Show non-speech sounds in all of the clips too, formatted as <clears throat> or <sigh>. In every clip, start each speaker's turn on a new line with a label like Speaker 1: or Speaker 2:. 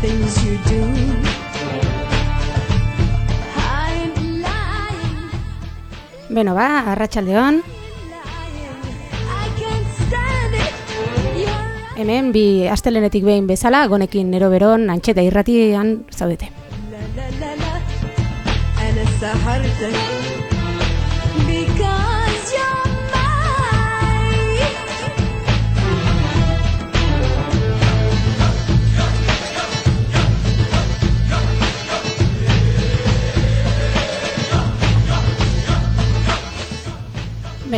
Speaker 1: things you do. I'm lying,
Speaker 2: Beno ba, arratsaldeon. Hemen bi astelenetik behin bezala, gonekin nero beron, antxeta irratian zaudete.
Speaker 1: la la la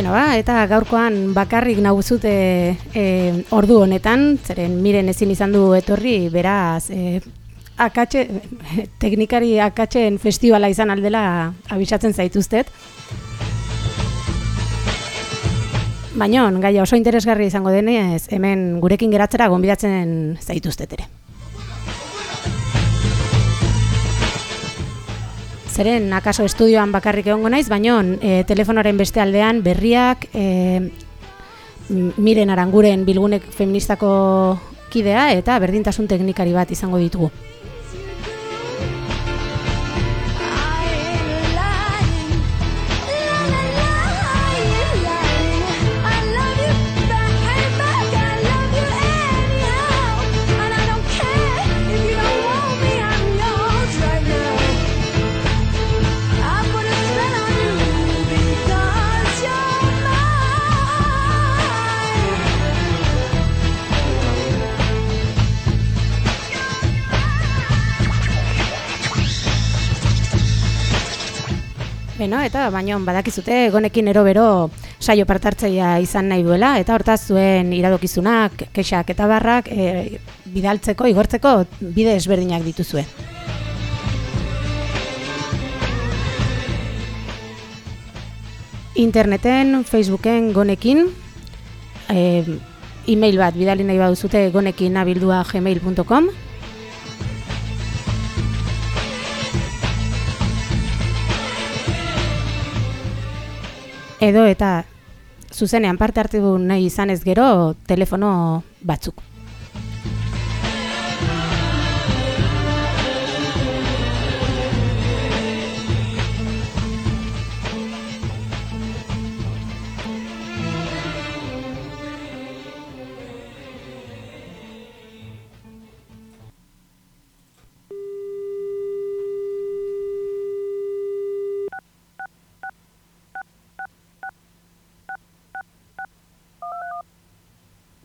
Speaker 2: Beno ba, eta gaurkoan bakarrik naguzute e, ordu honetan, zeren miren ezin izan du etorri, beraz, e, akatxe, <laughs> teknikari akatxen festivala izan aldela abisatzen zaituztet. Baina, gaia oso interesgarri izango denez, hemen gurekin geratzera gonbidatzen zaituztet ere. Zeren, akaso estudioan bakarrik egongo naiz, baina e, telefonoaren beste aldean berriak e, miren aranguren bilgunek feministako kidea eta berdintasun teknikari bat izango ditugu. Beno, eta baino badakizute gonekin ero bero saio partartzaia izan nahi duela, eta hortaz zuen iradokizunak, kexak eta barrak e, bidaltzeko, igortzeko bide ezberdinak dituzue. Interneten, Facebooken, gonekin, e, e-mail bat bidali nahi baduzute gonekin abildua gmail.com, edo eta zuzenean parte hartu nahi izan ez gero telefono batzuk.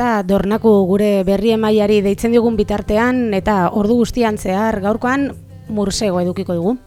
Speaker 2: Eta dornaku gure berri emaiari deitzen digun bitartean eta ordu guztian zehar gaurkoan mursego edukiko dugu.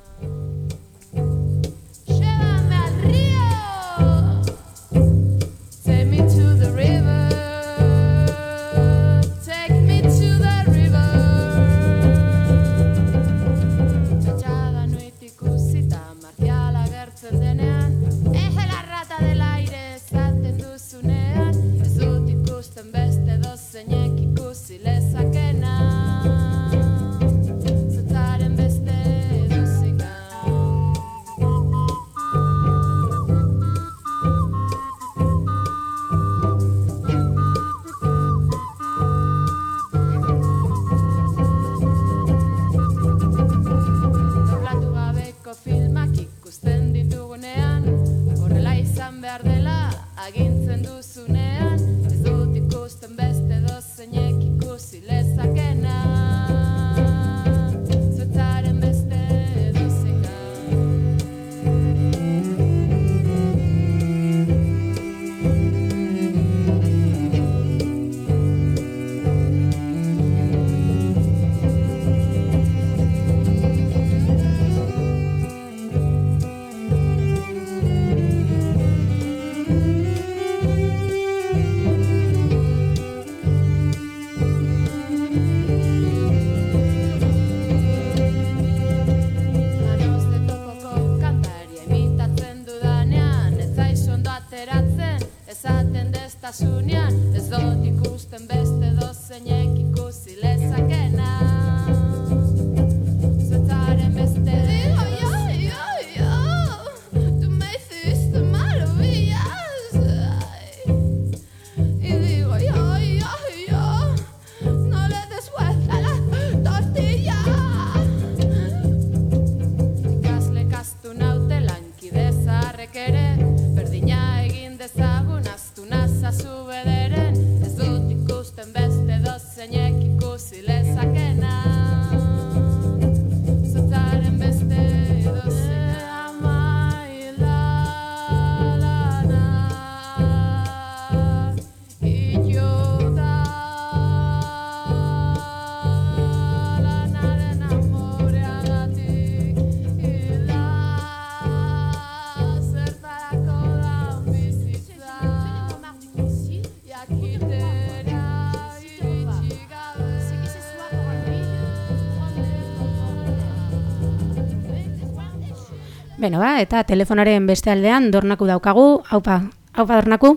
Speaker 2: Beno ba, eta telefonaren beste aldean dornaku daukagu, haupa, haupa dornaku?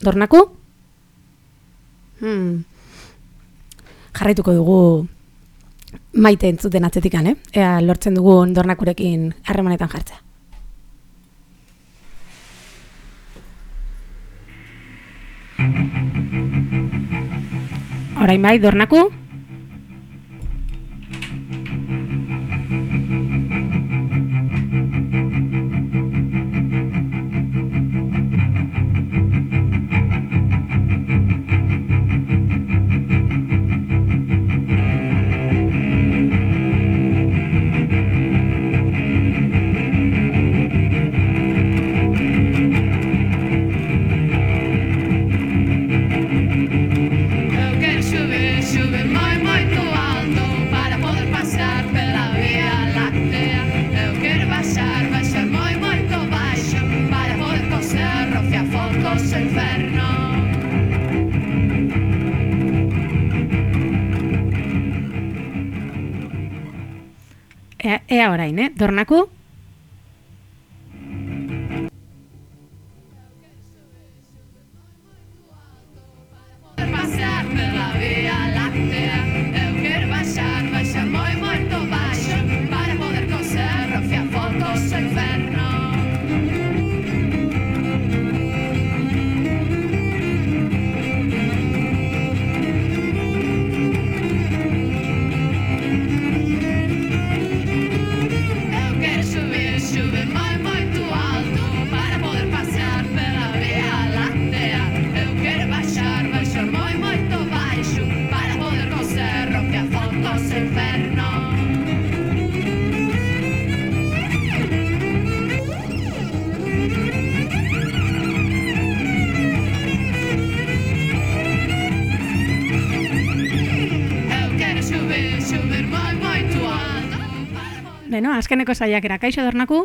Speaker 2: Dornaku? Hmm. Jarraituko dugu maite entzuten atzetikan, eh? Ea lortzen dugun dornakurekin harremanetan jartzea. Orain bai, dornaku? ea orain, eh? Dornaku? azkeneko zaiakera. Kaixo dornaku?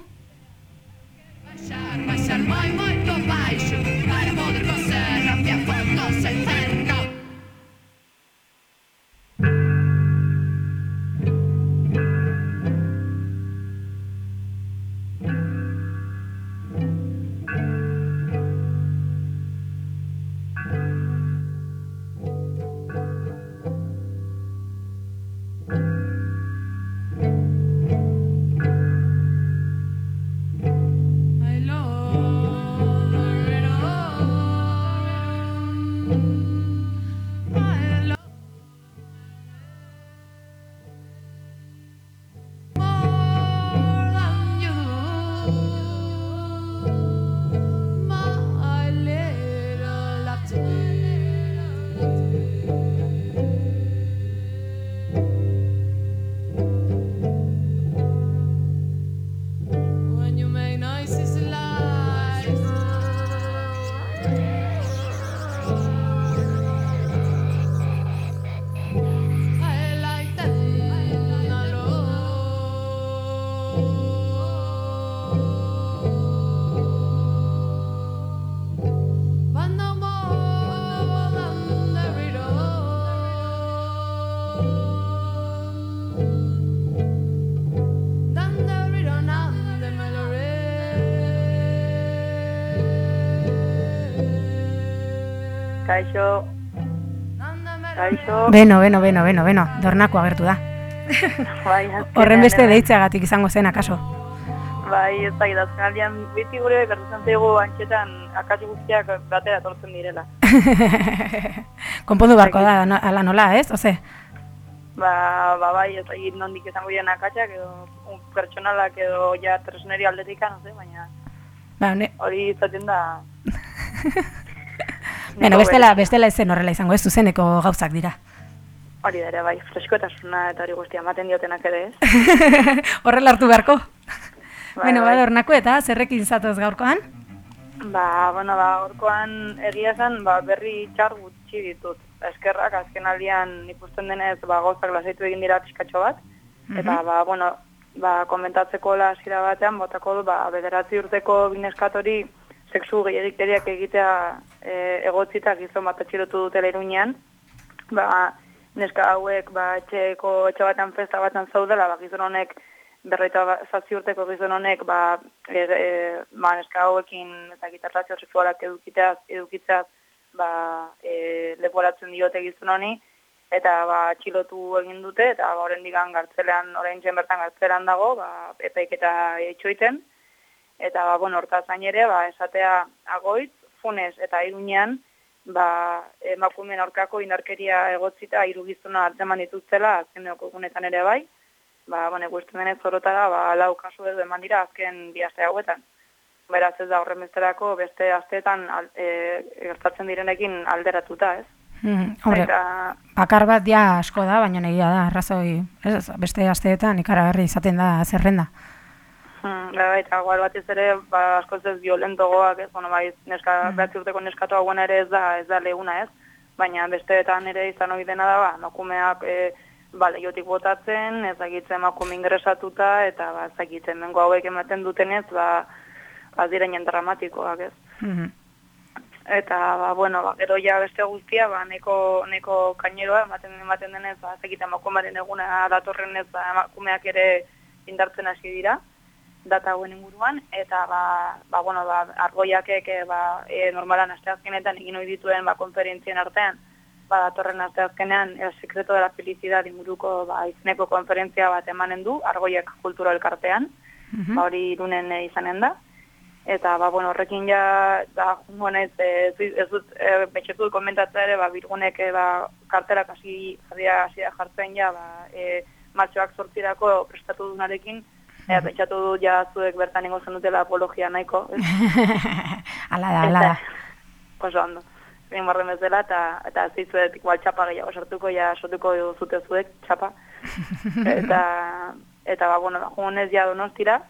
Speaker 3: Kaixo, kaixo,
Speaker 2: Beno, beno, beno, beno, beno, dornako agertu da. <laughs>
Speaker 3: bai,
Speaker 2: Horren beste
Speaker 3: bai.
Speaker 2: deitzeagatik izango zen, akaso.
Speaker 3: Bai, ez da, azkenaldian, biti gure gertatzen zaigu antxetan akatsu guztiak batera tortzen direla. <laughs>
Speaker 2: Konpondu barko da, no, ala nola, ez? Oze,
Speaker 3: Ba, ba bai, ez da, nondik izango diren akatsak edo pertsonalak edo ja tresneri aldetika, no sé, baina
Speaker 2: ba, ne,
Speaker 3: hori izaten da... <laughs>
Speaker 2: bueno, bestela, bestela ezen horrela izango, ez zuzeneko gauzak dira.
Speaker 3: Hori da ere, bai, freskotasuna eta hori guztia ematen diotenak ere, ez? <laughs>
Speaker 2: Horrela hartu beharko.
Speaker 3: Bai,
Speaker 2: bueno,
Speaker 3: bai.
Speaker 2: ba, dornako eta zerrekin zatoz gaurkoan?
Speaker 3: Ba, bueno, ba, gorkoan egia esan, ba, berri txar gutxi ditut. Eskerrak, azken aldian ikusten denez, ba, gauzak lasaitu egin dira pixkatxo bat. Eta, ba, bueno, ba, komentatzeko lasira batean, botako du, ba, bederatzi urteko bineskatori sexu gehiagikeriak egitea e, egotzita gizon bat atxilotu dutela iruñean. Ba, neska hauek, ba, etxeko etxe batean festa batean zaudela, ba, gizon honek berreita zazpi urteko gizon honek ba, e, e, ba, neska hauekin eta gitarrazio sexualak edukitzeaz, edukitzeaz ba, e, leporatzen diote gizon honi eta ba, atxilotu egin dute eta ba, oraindik gartzelean, orain bertan gartzelean dago, ba, epaiketa etxoiten eta ba, bueno, hortaz ere, ba, esatea agoitz, funes eta iruñean ba, emakumeen aurkako indarkeria egotzita hiru gizona hartzeman dituztela azkeneko egunetan ere bai, ba, bueno, ikusten denez zorotara, ba, lau kasu edo eman dira azken bi aste hauetan. Beraz ez da horren besterako beste asteetan e, gertatzen direnekin alderatuta, ez?
Speaker 2: Mm, hombre,
Speaker 3: Eta,
Speaker 2: bakar bat ja asko da, baina egia da, arrazoi, ez, beste asteetan ikaragarri izaten da zerrenda.
Speaker 3: Mm, bai, eta igual batez ere, ba, askoz ez violentogoak, ez, bueno, bai, neska,
Speaker 2: Mm.
Speaker 3: behatzi urteko neskatu hauen ere ez da, ez da lehuna, ez? Baina besteetan ere izan ohi dena da, ba, emakumeak, e, ba, lehiotik botatzen, ez dakitzen emakume ingresatuta, eta, ba, ez dakitzen mengo hauek ematen dutenez, ba, ba, direinen dramatikoak, ez?
Speaker 2: Mhm.
Speaker 3: Eta, ba, bueno, ba, gero ja beste guztia, ba, neko, neko kaineroa, ematen, ematen denez, ba, zekit emakumearen eguna datorren ez, ba, emakumeak ere indartzen hasi dira, data hauen inguruan, eta, ba, ba, bueno, ba, argoiakek, e, ba, e, normalan asteazkenetan egin ohi dituen, ba, konferentzien artean, ba, datorren asteazkenean, el secreto de la felicidad inguruko, ba, izeneko konferentzia bat emanen du, argoiak kultura elkartean,
Speaker 2: Mhm.
Speaker 3: ba, hori irunen e, izanen da. Eta, ba, bueno, horrekin ja, da, jungo naiz, e, ez, dut- ez dut, e, betxetu komentatzea ere, ba, birgunek, e, ba, karterak hasi, jarria, hasi da jartzen ja, ba, e, matxoak sortzirako prestatu dunarekin, eta betxatu dut ja zuek bertan ingo zenutela apologia nahiko, <laughs> ez?
Speaker 2: ala da, ala da.
Speaker 3: oso ondo. Egin barren bezala, eta, eta zizuet igual txapa gehiago sartuko, ja sortuko zute zuek txapa. <laughs> eta, eta ba, bueno, jugonez ja donostira,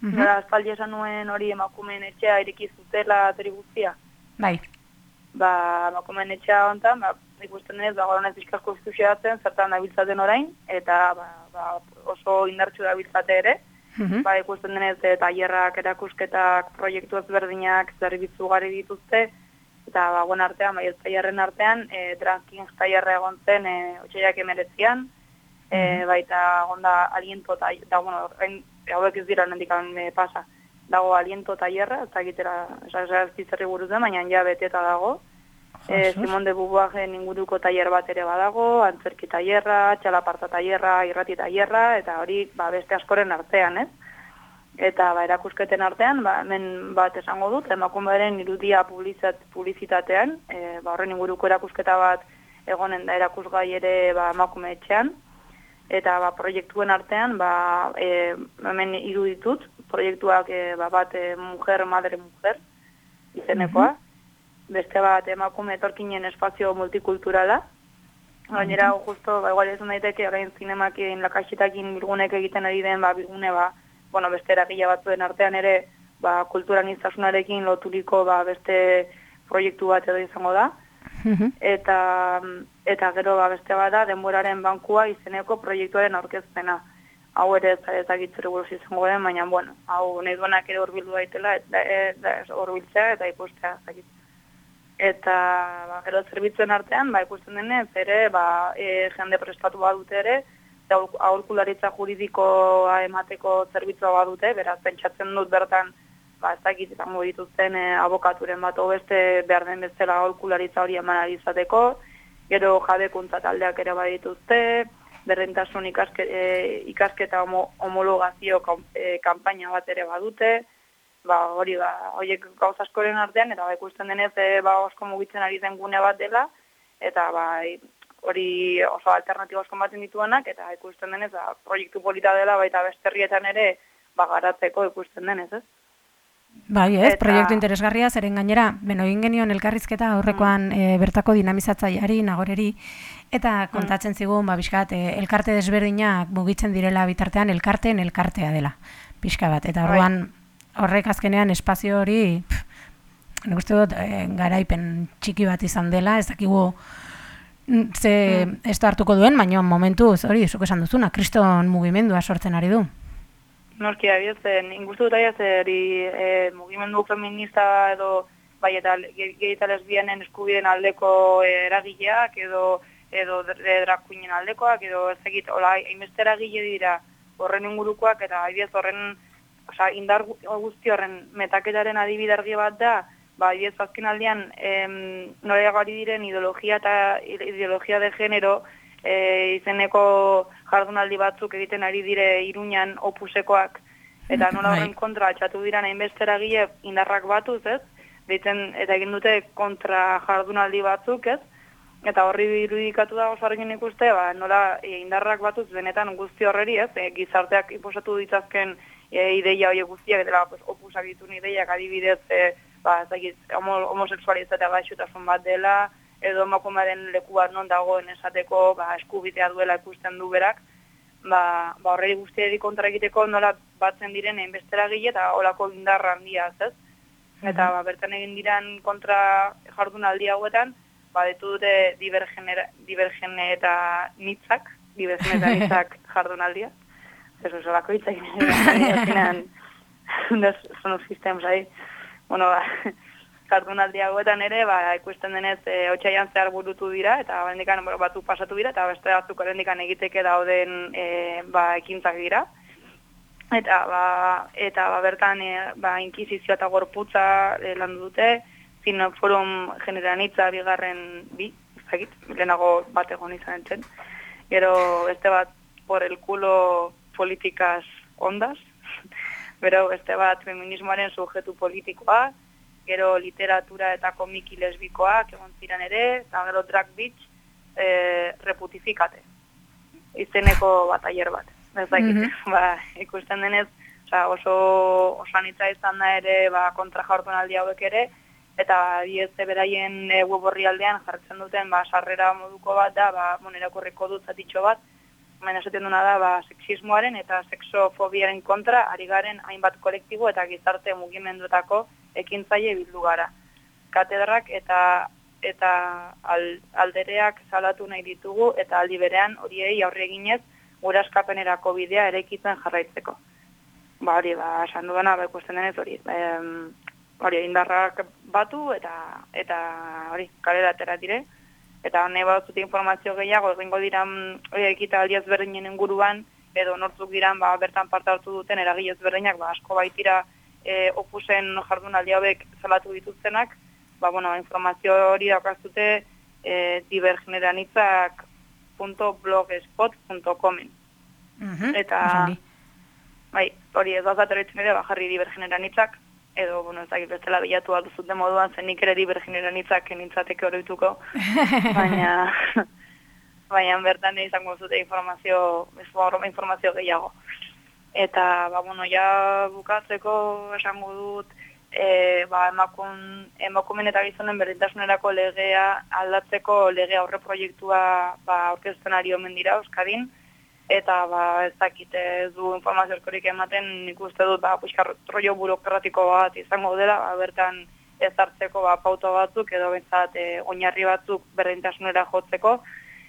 Speaker 2: Mhm.
Speaker 3: Nola, aspaldi esan nuen hori emakumeen etxea ireki zutela tori guztia.
Speaker 2: Bai.
Speaker 3: Ba, emakumeen etxea hontan, ba, ikusten denez, ba, goronez bizkasko iztuxeatzen, zertan dabiltzaten orain, eta ba, ba, oso indartsu dabiltzate ere.
Speaker 2: Mhm.
Speaker 3: Ba, ikusten denez, e, tailerrak, erakusketak, proiektu ezberdinak, zerbitzu gari dituzte, eta ba, guen artean, bai, ez tailerren artean, e, drag kings tailerra egon zen, e, otxaiak emeretzian, e, baita gonda aliento eta, da, bueno, orain, hauek ez dira nendik e, pasa, dago aliento tailerra, ez dakitera, ez zerri buruz den, baina ja beteta dago, e,
Speaker 2: Jesus.
Speaker 3: Simon de Beauvoiren inguruko tailer bat ere badago, antzerki tailerra, txalaparta tailerra, irrati tailerra, eta hori ba, beste askoren artean, ez? Eta ba, erakusketen artean, ba, hemen bat esango dut, emakumearen irudia publizat, publizitatean, e, ba, horren inguruko erakusketa bat egonen da erakusgai ere ba, emakume etxean, eta ba, proiektuen artean, ba, e, hemen iruditut, proiektuak e, ba, bat e, mujer, madre, mujer, izenekoa, beste bat emakume etorkinen espazio multikulturala, Gainera, justo, ba, igual ez daiteke, orain zinemakin, lakaxitakin bilgunek egiten ari den, ba, bilgune, ba, bueno, beste eragile batzuen artean ere, ba, kulturan iztasunarekin loturiko, ba, beste proiektu bat edo izango da.
Speaker 2: Mhm.
Speaker 3: Eta, eta gero, ba, beste bat da, denboraren bankua izeneko proiektuaren aurkezpena. Hau ere ez ezagitzer buruz izango den, baina, bueno, hau nahi duenak ere horbildu daitela, eta eta horbiltzea eta ikustea ezagit. Eta ba, gero zerbitzuen artean, ba, ikusten denez, ere, ba, e, jende prestatu badute ere, eta aholkularitza juridikoa emateko zerbitzua badute, beraz, pentsatzen dut bertan ba, ez dakit izango dituzten e, abokaturen bat beste behar den bezala aholkularitza hori eman izateko, gero jabekuntza taldeak ere badituzte, berrentasun ikaske, e, ikasketa homo, homologazio kam- e, kanpaina bat ere badute, ba, hori ba, horiek gauz askoren artean, eta ba, ikusten denez, e, ba, asko mugitzen ari den gune bat dela, eta ba, hori oso alternatibo asko ematen dituenak, eta ikusten denez, ba, proiektu polita dela, baita beste herrietan ere, ba, garatzeko ikusten denez, ez?
Speaker 2: Bai, ez,
Speaker 3: Eta-
Speaker 2: proiektu interesgarria, zeren gainera, beno, egin genion elkarrizketa aurrekoan e, bertako dinamizatzaileari, nagoreri, eta kontatzen zigun, ba, bizkat, e, elkarte desberdinak mugitzen direla bitartean, elkarteen elkartea dela, pixka bat, eta
Speaker 3: Bai.
Speaker 2: Horrek azkenean espazio hori, pff, nik uste dut, e, garaipen txiki bat izan dela, ez dakigu mm, ze ez hartuko duen, baina momentuz, hori, zuk esan duzuna, kriston mugimendua sortzen ari du.
Speaker 3: Norki abiez, ingustu dut aiaz, eri e, mugimendu feminista edo bai eta ge- gehi eta lesbianen eskubideen aldeko e, eragileak edo edo drakuinen aldekoak edo ez egit, hola, hainbeste eragile dira horren ingurukoak eta abiez horren osea, indar gu- guzti horren metaketaren adibide argi bat da, ba, abiez azken aldean em, noreagari diren ideologia eta ideologia de genero e, izeneko jardunaldi batzuk egiten ari dire iruñan opusekoak, eta nola
Speaker 2: Bai.
Speaker 3: horren kontra atxatu dira hainbeste eragile indarrak batuz, ez? Deitzen, eta egin dute kontra jardunaldi batzuk, ez? Eta horri irudikatu da oso argin ikuste, ba, nola e, indarrak batuz benetan guzti horreri, ez? E, gizarteak inposatu ditzazken e, ideia horiek guztiak, eta pues, opusak ditun ideiak adibidez, e, ba, ez dakit, homo, homoseksualizatea gaixotasun bat dela, edo emakumearen leku bat non dagoen esateko ba, eskubitea duela ikusten du berak, ba, ba horreri guztiari kontra egiteko nola batzen diren hainbeste eragile eta olako indar handia, ez? Eta ba, bertan egin diran kontra jardunaldi hauetan, ba, ditu dute divergenera, divergene eta nitzak, divergene eta <laughs> nitzak jardunaldia. Ez oso lako hitzak, azkenean, son los systems ahí. Bueno, ba, jardunaldi hauetan ere, ba, ikusten denez, e, otxaian zehar burutu dira, eta bueno, batzuk pasatu dira, eta beste batzuk oraindikan egiteke dauden e, ba, ekintzak dira. Eta, ba, eta ba, bertan e, ba, inkizizioa eta gorputza e, landu dute, zino forum generanitza bigarren bi, ez dakit, lehenago bat egon izan entzen. Gero beste bat por el culo politikaz ondas, <laughs> Bero beste bat feminismoaren sujetu politikoa, gero literatura eta komiki lesbikoak egon ziren ere, eta gero drag beach e, reputifikate. Izeneko bataier bat. Ez dakit,
Speaker 2: Mhm. <laughs>
Speaker 3: ba, ikusten denez, oza, oso osanitza izan da ere ba, kontra jardunaldi hauek ere, eta diez beraien e, web orrialdean jartzen duten ba, sarrera moduko bat da, ba, monerakorreko dut zatitxo bat, baina esaten duna da ba, sexismoaren eta sexofobiaren kontra ari garen hainbat kolektibo eta gizarte mugimenduetako ekintzaile bildu gara. Katedrak eta eta al, aldereak salatu nahi ditugu eta aldi berean horiei aurre eginez gure askapenerako bidea erekitzen jarraitzeko. Ba hori, ba, esan dudana, ba, ikusten denez hori. Em, hori, indarrak batu eta eta hori, kalera atera dire eta nahi batzute informazio gehiago egingo diran hori ekitaldi ezberdinen inguruan edo nortzuk diran ba, bertan parte hartu duten eragile ezberdinak ba, asko baitira e, opusen jardunaldi hauek salatu dituztenak ba, bueno, informazio hori daukazute e, divergeneranitzak.blogspot.comen
Speaker 2: Mhm,
Speaker 3: Eta-
Speaker 2: oso ongi.
Speaker 3: Bai, hori ez da ere, ba, jarri divergeneranitzak, edo, bueno, ez dakit bestela bilatu bat duzuten moduan, zen nik ere divergeneranitzak nintzateke oroituko, <laughs> baina, <laughs> baina bertan izango zute informazio, informa- informazio gehiago. Eta, ba, bueno, ja bukatzeko esango dut, e, ba, emakun, emakumen eta gizonen berdintasunerako legea aldatzeko lege aurre proiektua ba, aurkezten ari omen dira Euskadin, eta ba, ez dakit ez du informazio askorik ematen nik uste dut ba, puxkar rollo burokratiko bat izango dela, ba, bertan ez hartzeko ba, pauta batzuk edo bentsat e, oinarri batzuk berdintasunera jotzeko,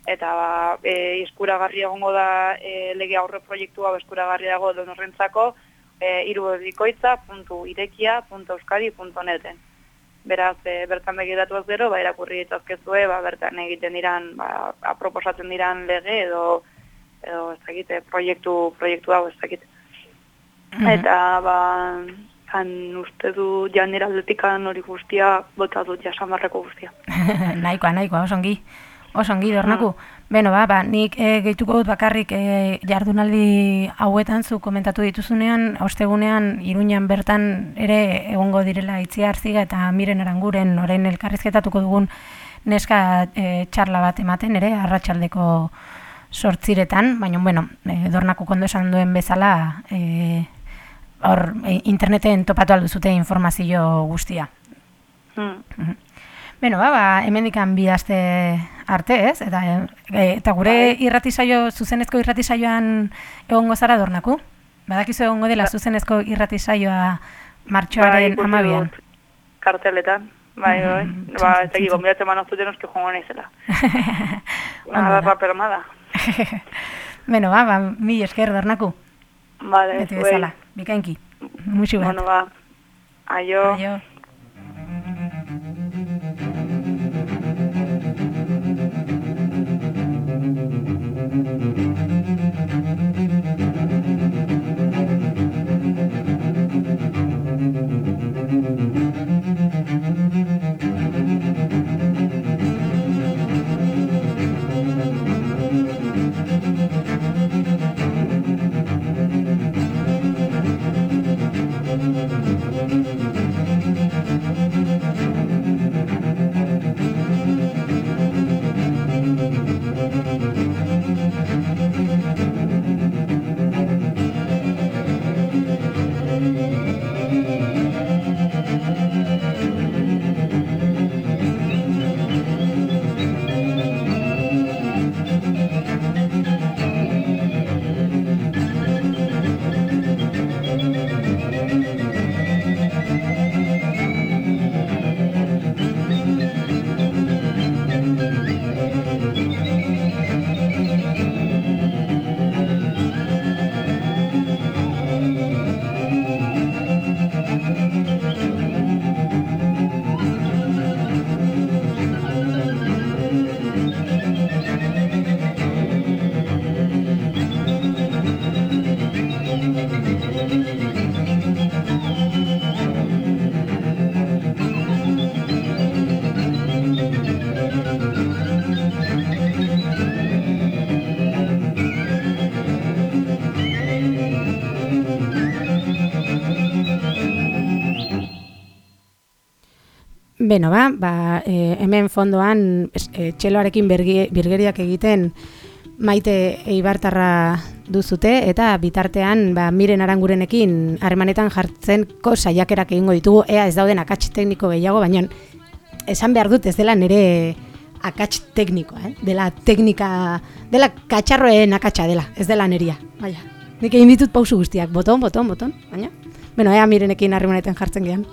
Speaker 3: eta ba, e, iskuragarri egongo da e, lege aurre proiektua iskuragarri dago donorrentzako e, irubebikoitza.irekia.euskadi.neten. Beraz, e, bertan begiratu gero, ba, irakurri ditazkezue, ba, bertan egiten diran, ba, aproposatzen diran lege edo edo ez dakit, eh, proiektu, proiektu hau ez dakit. Eta, ba, han uste du janera aldetikan hori guztia, bota dut jasamarreko guztia. <laughs>
Speaker 2: nahikoa, nahikoa, osongi. Osongi, dornaku. Beno, ba, ba, nik e, gehituko dut bakarrik e, jardunaldi hauetan zu komentatu dituzunean, ostegunean, iruñan bertan ere egongo direla itziar ziga eta miren aranguren orain elkarrizketatuko dugun neska e, txarla bat ematen ere, arratsaldeko sortziretan, baina, bueno, e, dornaku kondo esan duen bezala, e, hor, e, interneten topatu alduzute informazio guztia.
Speaker 3: Hmm.
Speaker 2: Beno, ba, ba, hemendikan bi aste arte, ez? Eta, e, eta gure irratisaio, zuzenezko irratisaioan egongo zara dornaku? Badakizu egongo dela zuzenezko irratisaioa martxoaren
Speaker 3: ikusi
Speaker 2: amabian.
Speaker 3: Karteletan, bai, bai.
Speaker 2: Mhm,
Speaker 3: Ba, ez dakik,
Speaker 2: txin,
Speaker 3: gombidatzen manoztuten oski joango naizela. <laughs>
Speaker 2: Ondo
Speaker 3: Nada,
Speaker 2: da.
Speaker 3: rapermada. <laughs>
Speaker 2: Beno, ba, ba, mi esker dornaku.
Speaker 3: Vale,
Speaker 2: Beti
Speaker 3: zuei.
Speaker 2: bezala, bikainki. Muxu bat.
Speaker 3: Bueno, ba, aio.
Speaker 2: Aio. Beno, ba, ba e, hemen fondoan e, txeloarekin birgeriak egiten maite eibartarra duzute eta bitartean ba, miren arangurenekin harremanetan jartzenko saiakerak egingo ditugu ea ez dauden akats tekniko gehiago, baina esan behar dut ez dela nire akats teknikoa, eh? dela teknika, dela katxarroen akatsa dela, ez dela neria. Baina, nik egin ditut pausu guztiak, boton, boton, boton, baina, bueno, ea mirenekin harremanetan jartzen gehan.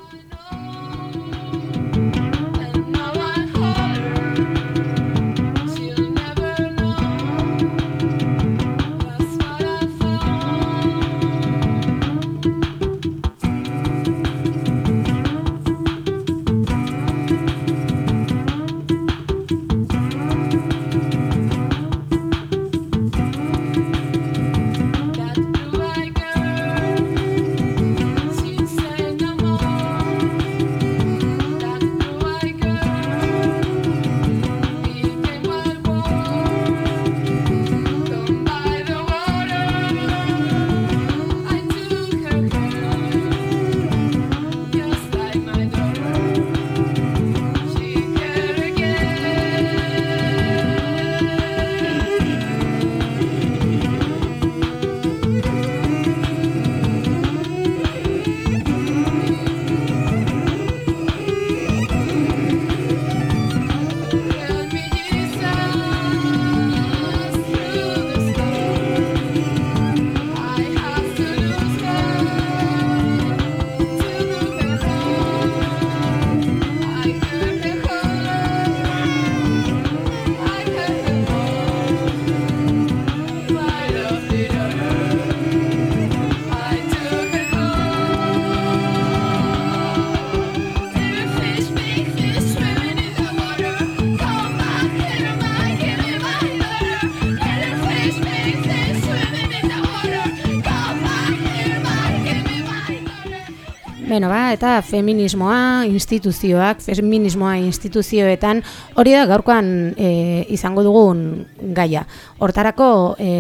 Speaker 2: Beno, ba, eta feminismoa, instituzioak, feminismoa instituzioetan, hori da gaurkoan e, izango dugun gaia. Hortarako, e,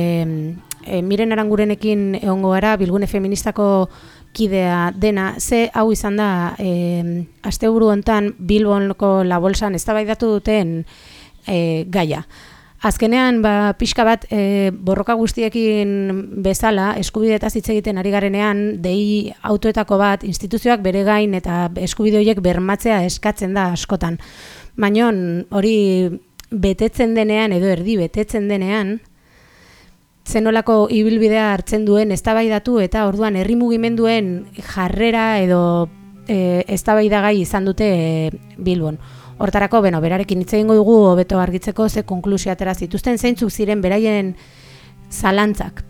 Speaker 2: e, miren arangurenekin egongo gara, bilgune feministako kidea dena, ze hau izan da, e, asteburu hontan Bilbonko la bolsan eztabaidatu duten e, gaia. Azkenean, ba, pixka bat, e, borroka guztiekin bezala, eskubideetaz hitz egiten ari garenean, dei autoetako bat, instituzioak bere gain eta eskubide horiek bermatzea eskatzen da askotan. Baina hori betetzen denean, edo erdi betetzen denean, zenolako ibilbidea hartzen duen eztabaidatu eta orduan herri mugimenduen jarrera edo e, eztabaidagai izan dute e, Bilbon. Hortarako, beno, berarekin hitz egingo dugu hobeto argitzeko ze konklusio atera zituzten zeintzuk ziren beraien zalantzak.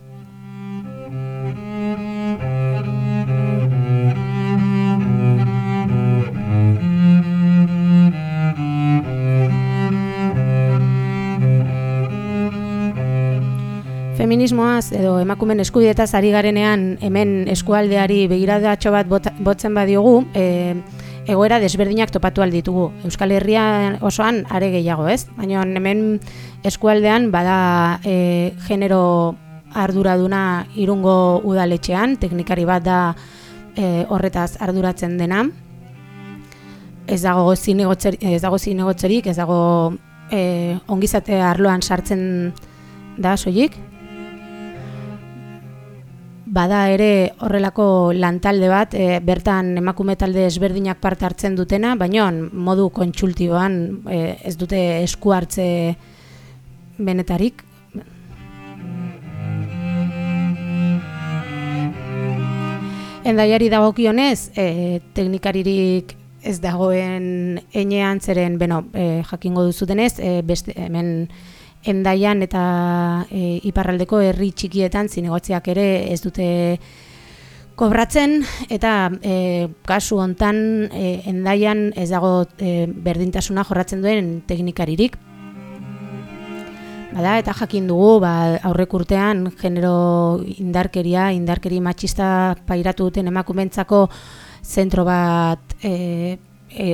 Speaker 2: Feminismoaz edo emakumen eskubietaz ari garenean hemen eskualdeari begiradatxo bat bot- botzen badiogu, e, egoera desberdinak topatu alditugu. Euskal Herria osoan are gehiago, ez? Baina hemen eskualdean bada e, genero arduraduna irungo udaletxean, teknikari bat da e, horretaz arduratzen dena. Ez dago zinegotzerik, ez dago zinegotzerik, ez dago e, ongizate arloan sartzen da soilik. Bada ere horrelako lantalde bat, e, bertan emakume talde ezberdinak parte hartzen dutena, baina modu kontsultiboan e, ez dute esku hartze benetarik. Endaiari dagokionez, e, teknikaririk ez dagoen enean zeren, beno, e, jakingo duzutenez, e, beste, hemen endaian eta e, iparraldeko herri txikietan zinegotziak ere ez dute kobratzen eta e, kasu hontan e, endaian ez dago e, berdintasuna jorratzen duen teknikaririk. Bada, eta jakin dugu, ba, aurrek urtean genero indarkeria, indarkeri matxista pairatu duten emakumentzako zentro bat e, e,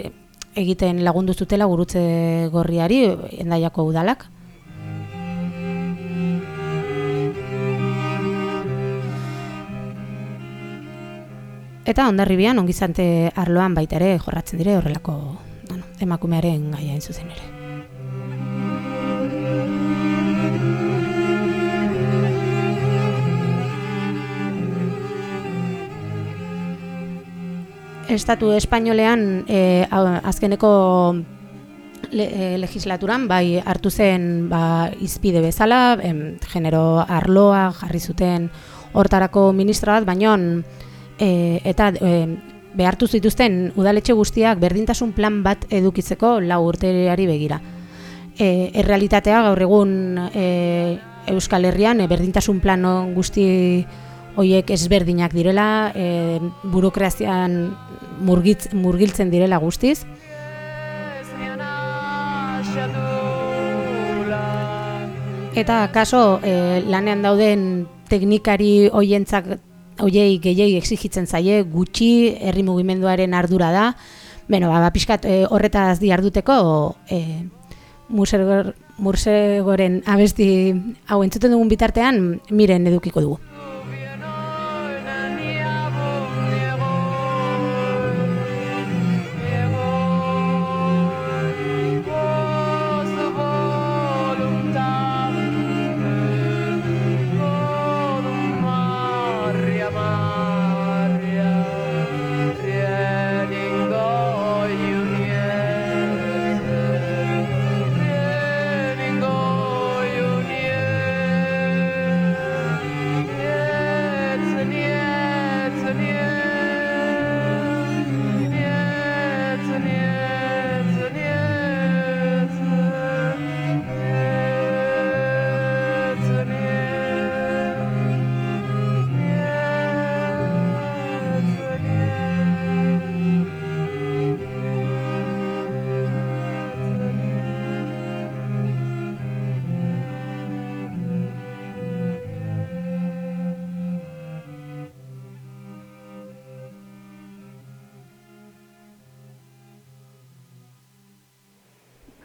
Speaker 2: egiten lagundu zutela gurutze gorriari, endaiako udalak. Eta ondarribian ongizante arloan baita ere jorratzen dire horrelako bueno, emakumearen gaia zuzen ere. Estatu espainolean e, azkeneko le, e, legislaturan bai hartu zen ba, izpide bezala, em, genero arloa jarri zuten hortarako ministra bat, baino e, eta e, behartu zituzten udaletxe guztiak berdintasun plan bat edukitzeko lau urteari begira. E, errealitatea gaur egun e, Euskal Herrian e, berdintasun plan guzti hoiek ezberdinak direla, e, burokrazian murgitz, murgiltzen direla guztiz. Eta kaso e, lanean dauden teknikari hoientzak hoiei gehiegi exigitzen zaie gutxi herri mugimenduaren ardura da. Beno, ba, pixkat e, horretaz diarduteko e, Mursegor, Mursegoren abesti hau entzuten dugun bitartean miren edukiko dugu.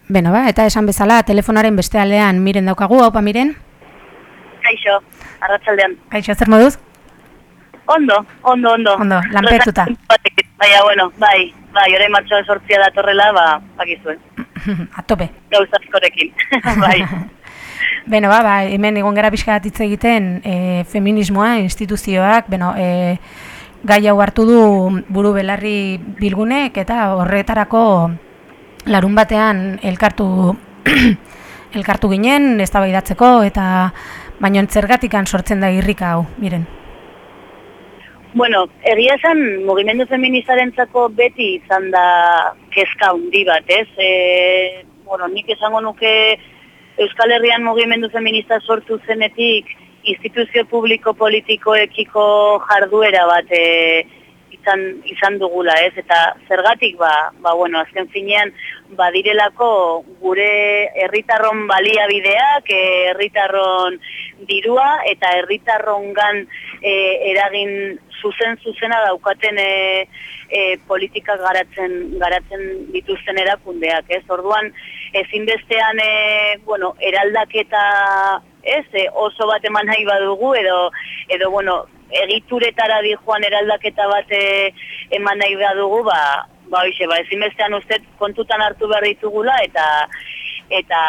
Speaker 2: Beno ba, eta esan bezala, telefonaren beste aldean miren daukagu, haupa miren?
Speaker 4: Kaixo, arratsaldean.
Speaker 2: Kaixo, zer moduz?
Speaker 4: Ondo, ondo, ondo.
Speaker 2: Ondo, lanpetuta.
Speaker 4: Baina, bueno, bai, bai, orain martxoa sortzia datorrela, ba, bakizuen. <laughs>
Speaker 2: A tope.
Speaker 4: Gauza askorekin, <laughs> bai.
Speaker 2: Beno, ba, ba, hemen egon gara pixka hitz egiten e, feminismoa, instituzioak, beno, e, gai hau hartu du buru belarri bilgunek eta horretarako larun batean elkartu <clears throat> elkartu ginen, eztabaidatzeko eta baino zergatikan sortzen da irrika hau, miren.
Speaker 4: Bueno, egia esan mugimendu feministarentzako beti izan da kezka handi bat, ez? E, bueno, nik esango nuke Euskal Herrian mugimendu feminista sortu zenetik instituzio publiko politikoekiko jarduera bat e, izan, izan dugula, ez? Eta zergatik, ba, ba bueno, azken finean, badirelako gure herritarron baliabideak, eh, herritarron dirua eta herritarrongan e, eragin zuzen zuzena daukaten e, e, politikak garatzen garatzen dituzten erakundeak, ez? Orduan ezinbestean e, bueno, eraldaketa, ez? Oso bat eman nahi badugu edo edo bueno, egituretara di joan eraldaketa bat e, eman nahi badugu, ba ba hoize, ba ezinbestean uste kontutan hartu behar ditugula eta eta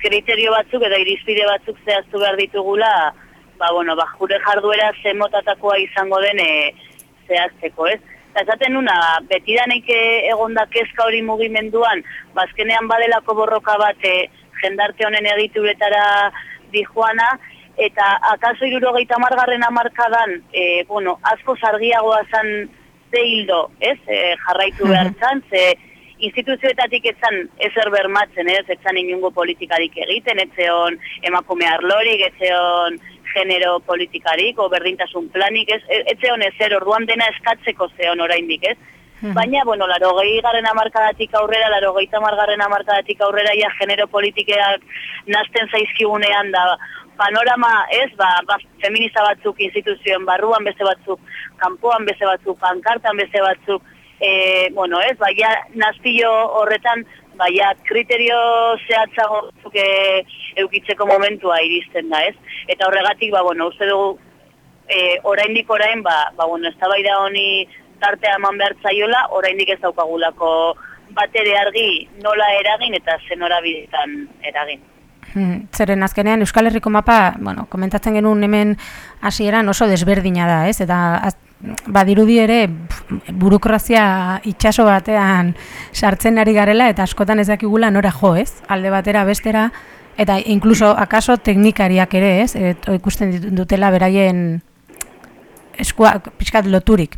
Speaker 4: kriterio batzuk eta irizpide batzuk zehaztu behar ditugula, ba, bueno, ba, jure jarduera zemotatakoa izango den e, zehazteko, ez? Eta esaten nuna, betidanik egonda kezka hori mugimenduan, bazkenean badelako borroka bat jendarte honen egituretara dijoana, eta akaso irurogeita margarren amarkadan, e, bueno, asko zargiagoa zan ze hildo, ez? E, jarraitu behar zan, ze instituzioetatik etzan ezer bermatzen, ez? Etzan inungo politikarik egiten, etzeon emakume arlorik, etzeon genero politikarik, o berdintasun planik, ez? Etzeon ezer orduan dena eskatzeko zeon oraindik, ez? Baina, bueno, laro gehi garren amarkadatik aurrera, laro gehi tamargarren amarkadatik aurrera, ja, genero politikeak nazten zaizkigunean da, panorama, ez, ba, ba, feminista batzuk instituzioen barruan, beste batzuk kanpoan, beste batzuk pankartan, beste batzuk, e, bueno, ez, ba, ja, nazpillo horretan, ba, ja, kriterio zehatzago e, eukitzeko momentua iristen da, ez? Eta horregatik, ba, bueno, uste dugu, e, oraindik orain, ba, ba, bueno, eztabaida honi tartea eman behar zaiola, oraindik ez daukagulako batere argi nola eragin eta zenora bidetan eragin.
Speaker 2: Hmm, Zeren azkenean Euskal Herriko mapa, bueno, komentatzen genuen hemen hasieran oso desberdina da, ez? Eta az, badirudi ere burokrazia itxaso batean sartzen ari garela eta askotan ez dakigula nora jo, ez? Alde batera bestera eta inkluso akaso teknikariak ere, ez? Et, ikusten dutela beraien eskuak pixkat loturik.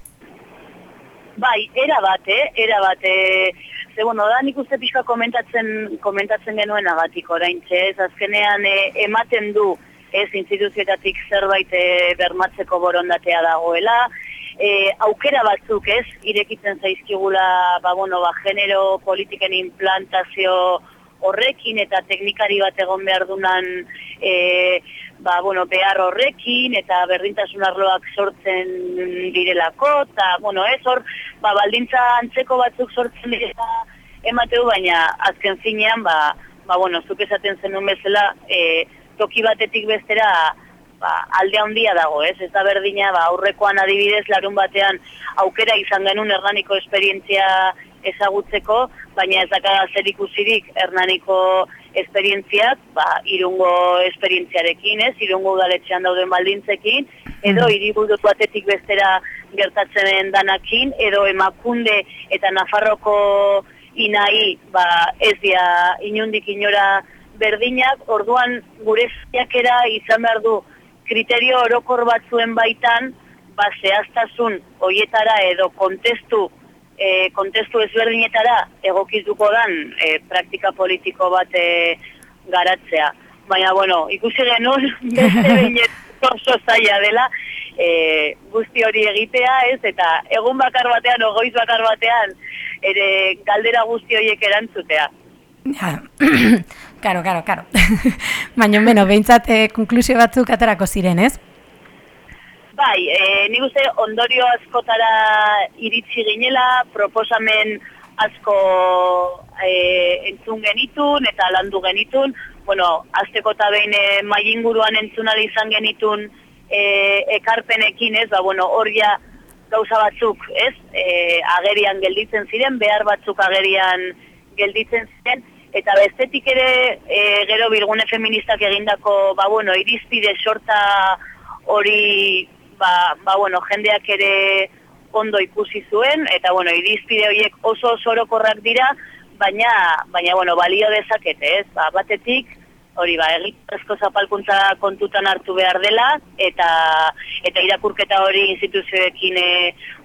Speaker 4: Bai, era bat, eh? Era bat, eh? Ze, bueno, da nik uste pixka komentatzen, komentatzen genuen agatik orain, ez? Azkenean eh, ematen du, ez, instituzioetatik zerbait eh, bermatzeko borondatea dagoela, eh, aukera batzuk, ez, irekitzen zaizkigula, ba, bueno, ba, genero politiken implantazio horrekin eta teknikari bat egon behar dunan e, ba, bueno, behar horrekin eta berdintasun arloak sortzen direlako eta bueno, ez hor ba, baldintza antzeko batzuk sortzen direla emateu baina azken finean ba, ba, bueno, zuk esaten zenun bezala e, toki batetik bestera ba, alde handia dago, ez? Ez da berdina, ba, aurrekoan adibidez, larun batean aukera izan genuen hernaniko esperientzia ezagutzeko, baina ez daka zer ikusirik hernaniko esperientziak, ba, irungo esperientziarekin, ez? Irungo udaletxean dauden baldintzekin, edo hiriburu batetik bestera gertatzen danakin, edo emakunde eta Nafarroko inai, ba, ez dia inundik inora berdinak, orduan gure ziakera izan behar du kriterio orokor batzuen baitan, ba, zehaztasun hoietara edo kontestu e, kontestu ezberdinetara egokituko dan e, praktika politiko bat e, garatzea. Baina, bueno, ikusi genuen <laughs> beste <laughs> behinet oso zaila dela e, guzti hori egitea, ez? Eta egun bakar batean, ogoiz bakar batean, ere galdera guzti horiek erantzutea.
Speaker 2: Ja, karo, karo, karo. Baina, beno, behintzat eh, konklusio batzuk aterako ziren, ez?
Speaker 4: Bai, e, nik uste ondorio askotara iritsi ginela, proposamen asko e, entzun genitun eta landu genitun, bueno, azteko eta behin e, mainguruan entzun ahal izan genitun e, ekarpenekin, ez, ba, bueno, hor ja gauza batzuk, ez, e, agerian gelditzen ziren, behar batzuk agerian gelditzen ziren, eta bestetik ere e, gero bilgune feministak egindako, ba, bueno, irizpide sorta hori, ba, ba, bueno, jendeak ere ondo ikusi zuen, eta, bueno, irizpide horiek oso oso orokorrak dira, baina, baina, bueno, balio dezakete, ez, ba, batetik, hori ba, egitazko zapalkuntza kontutan hartu behar dela, eta eta irakurketa hori instituzioekin e,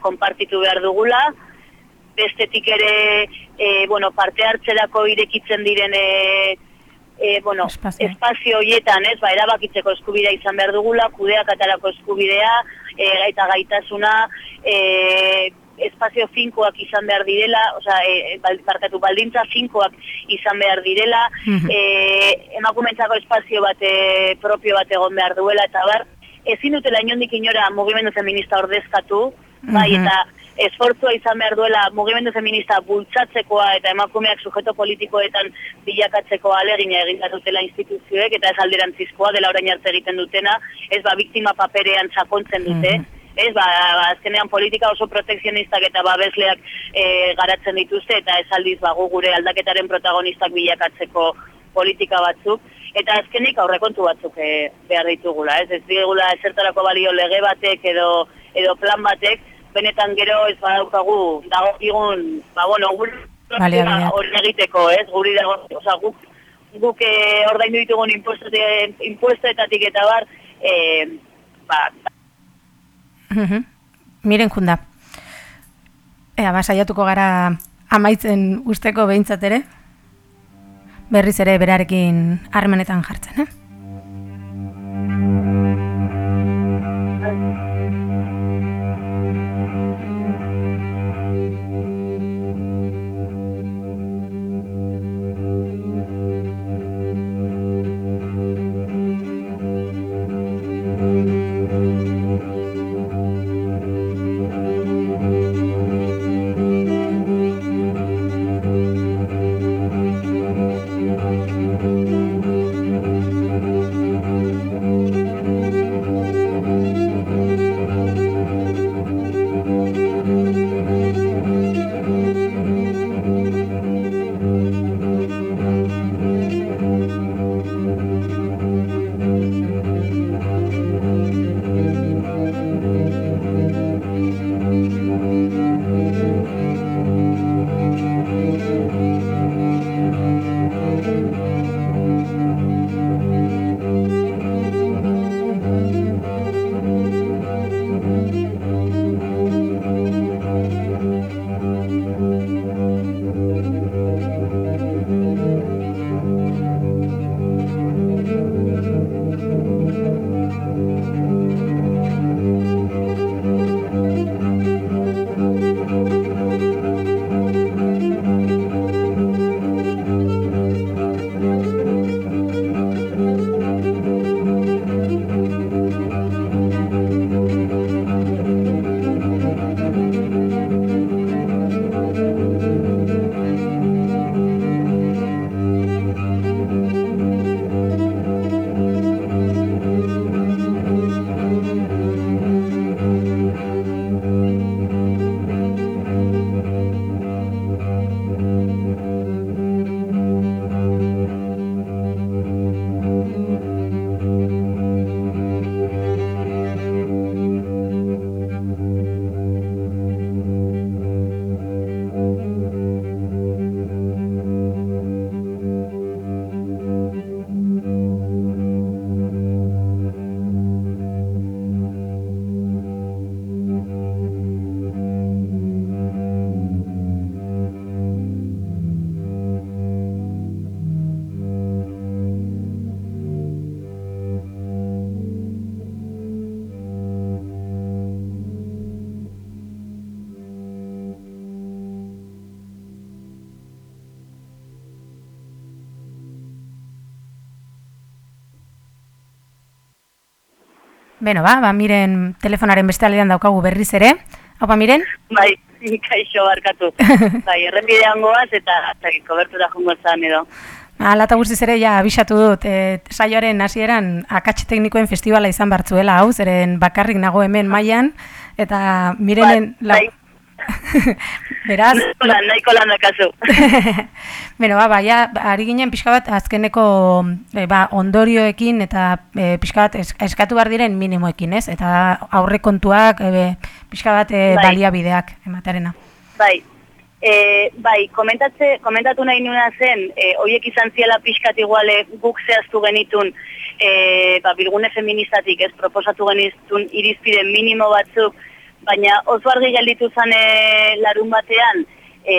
Speaker 4: konpartitu behar dugula, bestetik ere e, bueno, parte hartzerako irekitzen diren e, e, bueno,
Speaker 2: Espazio.
Speaker 4: espazio horietan, ez, ba, erabakitzeko eskubidea izan behar dugula, kudeak atarako eskubidea, e, gaita gaitasuna, e, espazio finkoak izan behar direla, osea, e, bal, barkatu baldintza finkoak izan behar direla,
Speaker 2: Mhm.
Speaker 4: e, emakumentzako espazio bat e, propio bat egon behar duela, eta bar, ezin dutela inondik inora mugimendu feminista ordezkatu, bai,
Speaker 2: Mhm.
Speaker 4: eta esfortzua izan behar duela mugimendu feminista bultzatzekoa eta emakumeak sujeto politikoetan bilakatzeko alegina egin dutela instituzioek, eta ez alderantzizkoa dela orain arte egiten dutena, ez ba, biktima paperean sakontzen dute,
Speaker 2: Mhm.
Speaker 4: ez, ba, ba, azkenean politika oso protekzionistak eta babesleak e, garatzen dituzte, eta ez aldiz ba, gu gure aldaketaren protagonistak bilakatzeko politika batzuk, eta azkenik aurrekontu batzuk e, behar ditugula, ez, ez digula esertarako balio lege batek edo, edo plan batek, benetan gero ez badaukagu dago igun, ba, bueno, gure hori egiteko, ez, guri dago, oza, guk, guk e, ordaindu ditugun impuestoetatik eta bar, e, ba.
Speaker 2: Miren junda. Ea, ba, saiatuko gara amaitzen usteko behintzat ere. Berriz ere berarekin harremanetan jartzen, eh? Beno, ba, ba, miren telefonaren beste aldean daukagu berriz ere. Haupa, miren?
Speaker 4: bai, <laughs> Kaixo barkatu. <laughs> bai, errenbidean goaz eta eta kobertura jongo zan edo.
Speaker 2: Hala eta guztiz ere ja abisatu dut, e, saioaren hasieran akatxe teknikoen festivala izan bartzuela hau, zeren bakarrik nago hemen mailan eta mirenen...
Speaker 4: Bai, bai. <laughs>
Speaker 2: Beraz...
Speaker 4: Nahiko lan, nahiko lan dakazu. <laughs>
Speaker 2: Bueno, ba, baia, ari ginen pixka bat azkeneko e, ba, ondorioekin eta e, pixka bat es- eskatu behar diren minimoekin, ez? Eta aurrekontuak, e, pixka bat e,
Speaker 4: Bai.
Speaker 2: baliabideak ematearena.
Speaker 4: Bai, e, bai, komentatze, komentatu nahi nuna zen, e, hoiek izan ziela pixkat iguale guk zehaztu genitun, e, ba, bilgune feministatik ez proposatu genitun irizpide minimo batzuk, baina oso argi gelditu zen e, larun batean, e,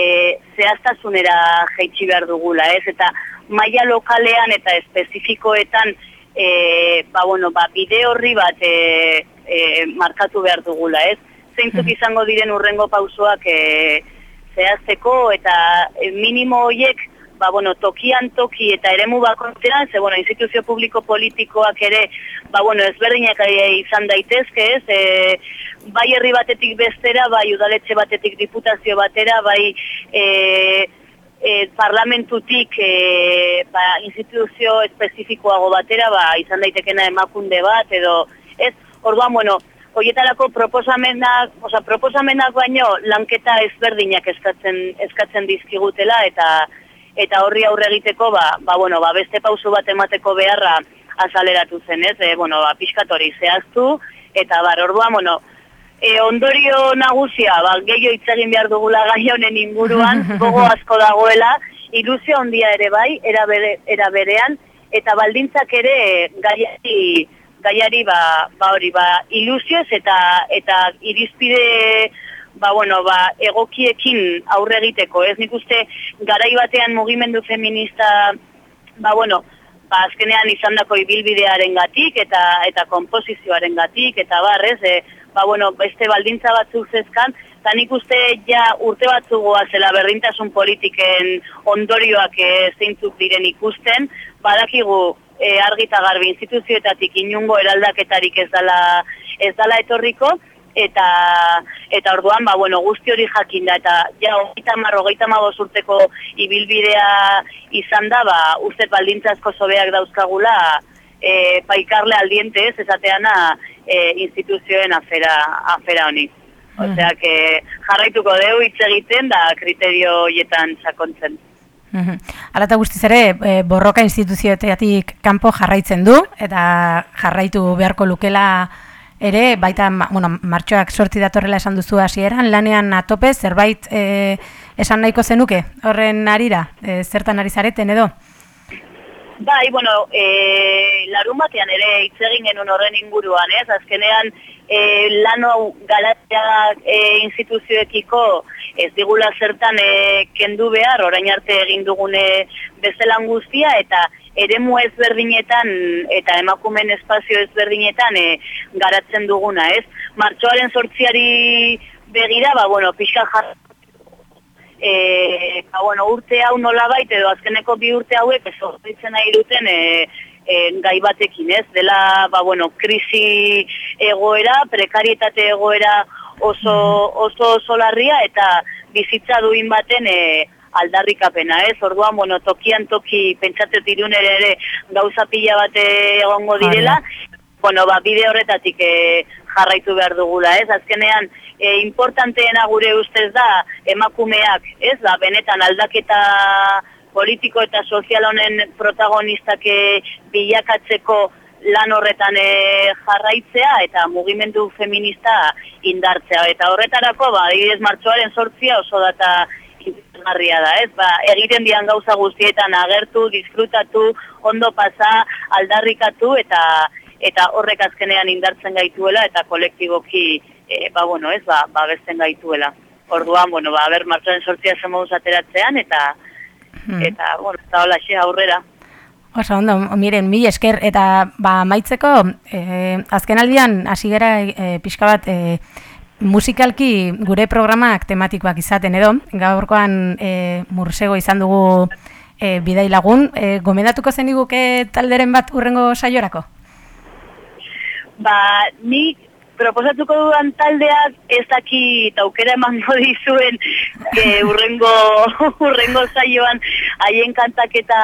Speaker 4: zehaztasunera jaitsi behar dugula, ez? Eta maila lokalean eta espezifikoetan e, ba, bueno, ba, bide horri bat e, e, markatu behar dugula, ez? Zeintzuk izango diren urrengo pausoak e, zehazteko eta minimo hoiek ba, bueno, tokian toki eta eremu bakoitzean, ze bueno, instituzio publiko politikoak ere ba, bueno, ezberdinak e, izan daitezke, ez? E, bai herri batetik bestera, bai udaletxe batetik diputazio batera, bai e, e, parlamentutik e, ba, instituzio espezifikoago batera, ba, izan daitekena emakunde bat, edo, ez, orduan, bueno, hoietarako proposamenak, oza, proposamenak baino lanketa ezberdinak eskatzen, eskatzen dizkigutela, eta eta horri aurre egiteko, ba, ba, bueno, ba, beste pausu bat emateko beharra azaleratu zen, ez, e, bueno, ba, pixkat hori zehaztu, eta bar, orduan, bueno, e, ondorio nagusia, ba, gehiago hitz egin behar dugula gai honen inguruan, <laughs> gogo asko dagoela, ilusio handia ere bai, era, bere, era berean, eta baldintzak ere gaiari, gaiari ba, ba hori, ba, ilusioz eta, eta irizpide ba, bueno, ba, egokiekin aurre egiteko, ez? Nik uste garai batean mugimendu feminista, ba, bueno, ba, azkenean izandako ibilbidearen gatik eta, eta komposizioaren gatik, eta barrez, e, ba, bueno, beste baldintza batzuk zezkan, eta nik uste ja urte batzugoa zela berdintasun politiken ondorioak e, zeintzuk diren ikusten, badakigu e, argita garbi instituzioetatik inungo eraldaketarik ez dala, ez dala etorriko, eta eta orduan ba bueno guzti hori jakin da eta ja 30 35 urteko ibilbidea izan da ba uste baldintza asko sobeak dauzkagula e, paikarle aldiente ez esateana e, instituzioen afera afera honi Osea que jarraituko deu hitz egiten da kriterio hoietan sakontzen.
Speaker 2: Mhm. Hala eta guztiz ere, e, borroka instituzioetatik kanpo jarraitzen du, eta jarraitu beharko lukela ere, baita, bueno, martxoak sorti datorrela esan duzu hasieran, lanean atope, zerbait e, esan nahiko zenuke, horren arira, e, zertan ari zareten edo?
Speaker 4: Bai, bueno, e, larun batean ere hitz egin genuen horren inguruan, ez? Azkenean, e, lan hau galatea e, instituzioekiko ez digula zertan e, kendu behar, orain arte egin dugune bezelan guztia, eta eremu ezberdinetan eta emakumen espazio ezberdinetan e, garatzen duguna, ez? Martxoaren sortziari begira, ba, bueno, pixka jar e, ba, bueno, urte hau nola baita edo azkeneko bi urte hauek sortzen nahi duten e, e, gai batekin, ez? Dela, ba, bueno, krisi egoera, prekarietate egoera oso, oso oso larria eta bizitza duin baten e, aldarrikapena, ez? Orduan, bueno, tokian toki pentsatzen dirun ere gauza pila bate egongo direla, bueno, ba, bide horretatik e, jarraitu behar dugula, ez? Azkenean, e, importanteena gure ustez da emakumeak, ez? Ba, benetan aldaketa politiko eta sozial honen protagonistak e, bilakatzeko lan horretan e, jarraitzea eta mugimendu feminista indartzea. Eta horretarako, ba, adibidez martxoaren sortzia oso data interesgarria da, ez? Ba, egiten dian gauza guztietan agertu, disfrutatu, ondo pasa, aldarrikatu eta eta horrek azkenean indartzen gaituela eta kolektiboki e, ba, bueno, ez, ba, ba besten gaituela. Orduan, bueno, ba, ber, martxoaren sortzia zen moduz ateratzean eta eta, bueno, eta hola aurrera.
Speaker 2: Oso, ondo, miren, mil esker, eta ba, maitzeko, e, azken aldian, hasi gara e, pixka bat, e, musikalki gure programak tematikoak izaten edo, gaurkoan e, mursego izan dugu e, bidai lagun, e, gomendatuko zeniguke talderen bat urrengo saiorako?
Speaker 4: Ba, nik proposatuko dudan taldeak ez dakit aukera emango dizuen e, <laughs> urrengo, urrengo zaioan haien kantaketa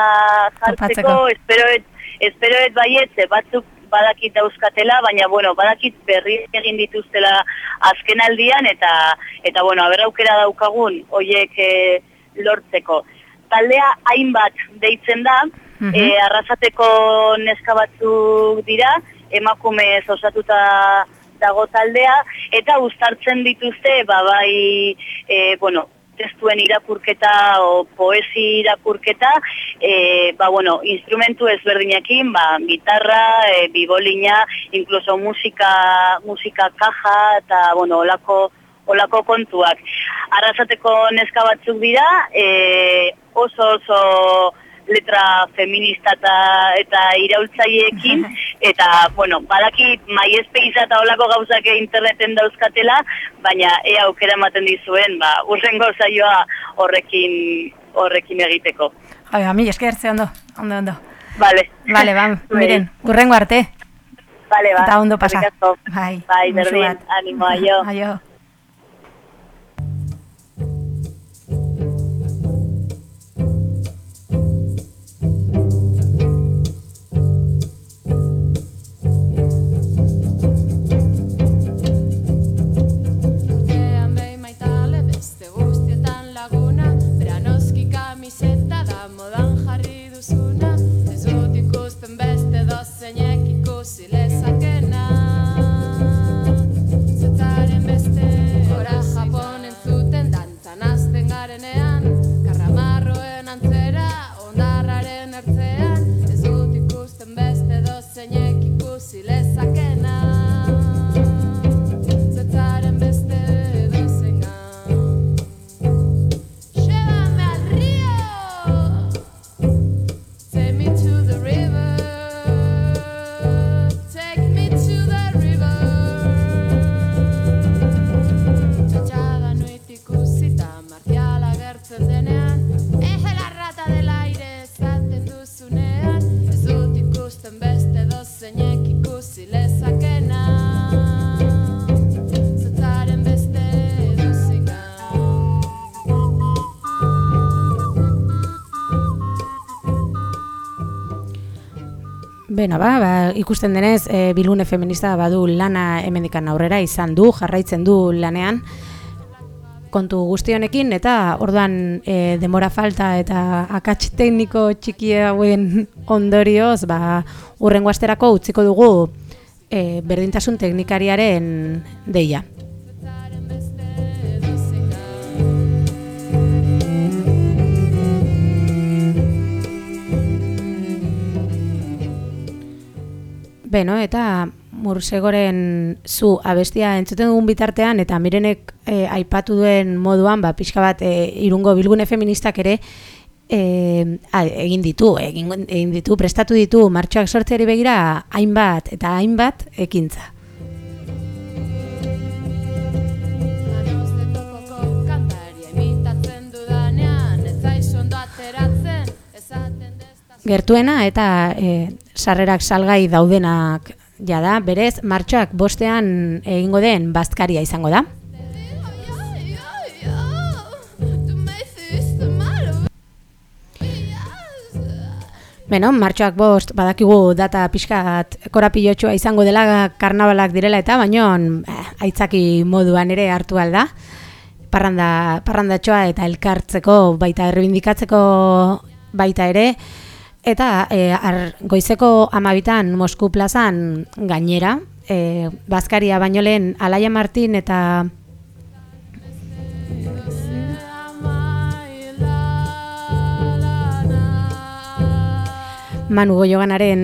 Speaker 4: jartzeko,
Speaker 2: Topatzeko.
Speaker 4: esperoet, esperoet baiet, ze batzuk badakit dauzkatela, baina bueno, badakit berri egin dituztela azken aldian, eta, eta bueno, aber aukera daukagun hoiek e, lortzeko. Taldea hainbat deitzen da,
Speaker 2: Mhm.
Speaker 4: e, arrasateko neska batzuk dira, emakumez osatuta dago taldea, eta uztartzen dituzte, ba, bai, e, bueno, testuen irakurketa o poesi irakurketa, e, ba, bueno, instrumentu ezberdinekin, ba, gitarra, e, bibolina, inkluso musika, musika kaja, eta, bueno, olako, olako kontuak. Arrasateko neska batzuk dira, e, oso oso letra feminista eta, eta iraultzaiekin, <laughs> eta, bueno, badakit MySpace eta olako gauzak interneten dauzkatela, baina ea aukera ematen dizuen, ba, urrengo saioa horrekin horrekin egiteko.
Speaker 2: Ai, mi esker ze ondo, ondo, ondo.
Speaker 4: Vale.
Speaker 2: Vale, ba, <laughs>
Speaker 4: Bai.
Speaker 2: miren, urrengo arte.
Speaker 4: Vale, ba.
Speaker 2: Eta ondo pasa. Bai,
Speaker 4: Bai, berdin, animo, aio. <laughs>
Speaker 2: Aio. Beno, ba, ba, ikusten denez, e, bilgune feminista badu lana hemendikan aurrera izan du, jarraitzen du lanean kontu guzti honekin eta orduan e, demora falta eta akats tekniko txiki hauen <laughs> ondorioz, ba, urrengo asterako utziko dugu e, berdintasun teknikariaren deia. Beno, eta Mursegoren zu abestia entzuten dugun bitartean eta mirenek e, aipatu duen moduan, ba, pixka bat e, irungo bilgune feministak ere e, a, egin ditu, egin, egin ditu, prestatu ditu martxoak sortzeari begira hainbat eta hainbat ekintza. Gertuena eta e, sarrerak salgai daudenak jada, berez, martxoak bostean egingo den bazkaria izango da. Beno, martxoak bost badakigu data pixkat korapilotxoa izango dela karnabalak direla eta baino eh, aitzaki moduan ere hartu alda. Parranda, parrandatxoa eta elkartzeko baita errebindikatzeko baita ere. Eta e, ar, goizeko amabitan Mosku plazan gainera, e, Bazkaria baino lehen Alaia Martin eta Manu Goioganaren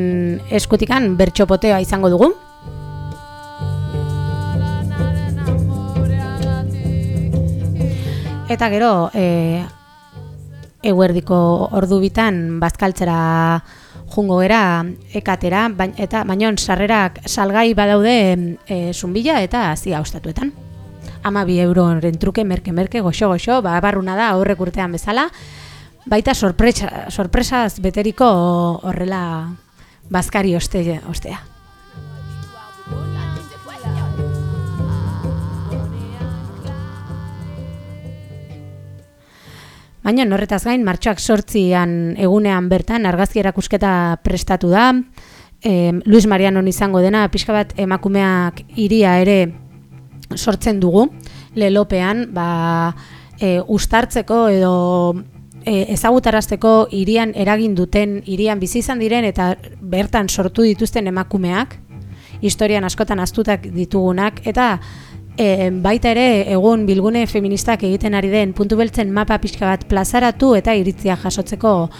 Speaker 2: eskutikan bertxopotea izango dugu. Eta gero, e, eguerdiko ordu bitan bazkaltzera jungo gera ekatera, bain, eta baino sarrerak salgai badaude e, zunbila eta zia ostatuetan. Ama bi euroren truke merke-merke goxo-goxo, ba, da aurrek urtean bezala, baita sorpresa, sorpresaz beteriko horrela bazkari oste, ostea. Baina horretaz gain, martxoak sortzian egunean bertan argazki erakusketa prestatu da, e, Luis Marianon izango dena, pixka bat emakumeak iria ere sortzen dugu, lelopean, ba, e, ustartzeko edo e, ezagutarazteko irian eragin duten, irian bizi izan diren eta bertan sortu dituzten emakumeak, historian askotan astutak ditugunak, eta e, baita ere egun bilgune feministak egiten ari den puntu beltzen mapa pixka bat plazaratu eta iritzia jasotzeko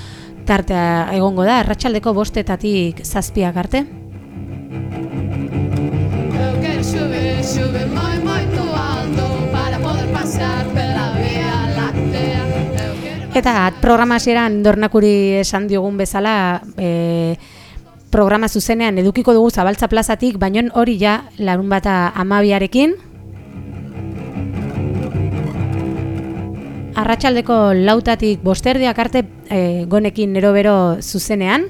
Speaker 2: tartea egongo da, arratsaldeko bostetatik zazpiak arte.
Speaker 5: Muy, alto para poder pasar Vía Láctea.
Speaker 2: Eta programazieran dornakuri esan diogun bezala, e, programa zuzenean edukiko dugu Zabaltza plazatik, baino hori ja larun bata amabiarekin. Arratsaldeko lautatik bosterdiak arte e, gonekin nerobero zuzenean.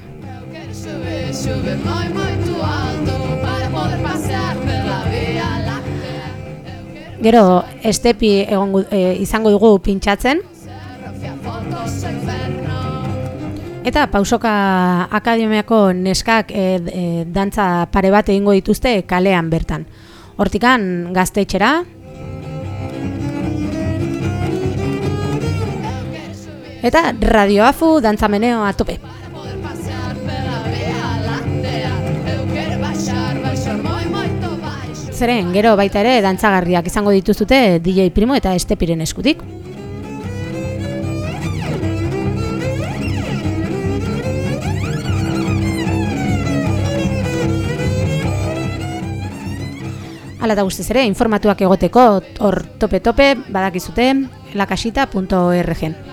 Speaker 2: Gero estepi egongo, e, izango dugu pintxatzen. Eta pausoka akademiako neskak e, e, dantza pare bat egingo dituzte kalean bertan. Hortikan gaztetxera. Eta radioafu dantzameneo atope. Zeren, gero baita ere dantzagarriak izango dituzute DJ Primo eta Estepiren eskutik. Hala eta guztiz ere, informatuak egoteko hor tope-tope badakizute lakasita.org.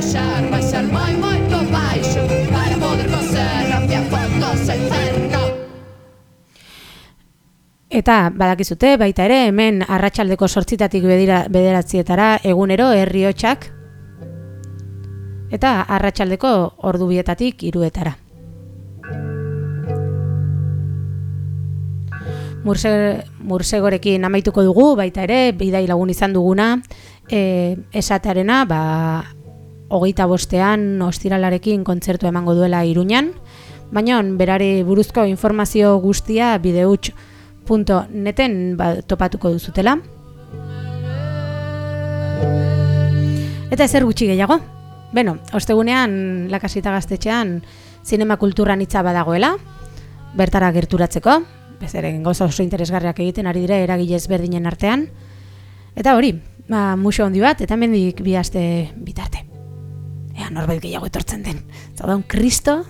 Speaker 5: baixar, baixar moi, moito baixo para poder coser hacia fotos ao inferno.
Speaker 2: Eta badakizute baita ere hemen arratsaldeko sortzitatik bedira, bederatzietara egunero herriotxak eta arratsaldeko ordubietatik iruetara. Murse, mursegorekin amaituko dugu, baita ere, bidai lagun izan duguna, e, esatearena, ba, hogeita bostean ostiralarekin kontzertu emango duela iruñan, baina berari buruzko informazio guztia bideuts.neten ba, topatuko duzutela. Eta ezer gutxi gehiago. Beno, ostegunean lakasita gaztetxean zinema kulturan hitza badagoela, bertara gerturatzeko, bezeren gauza oso interesgarriak egiten ari dire eragile ezberdinen artean. Eta hori, ba, muso handi bat, eta mendik bi aste bitarte. Ea norbait gehiago etortzen den. Zaudan, kristo,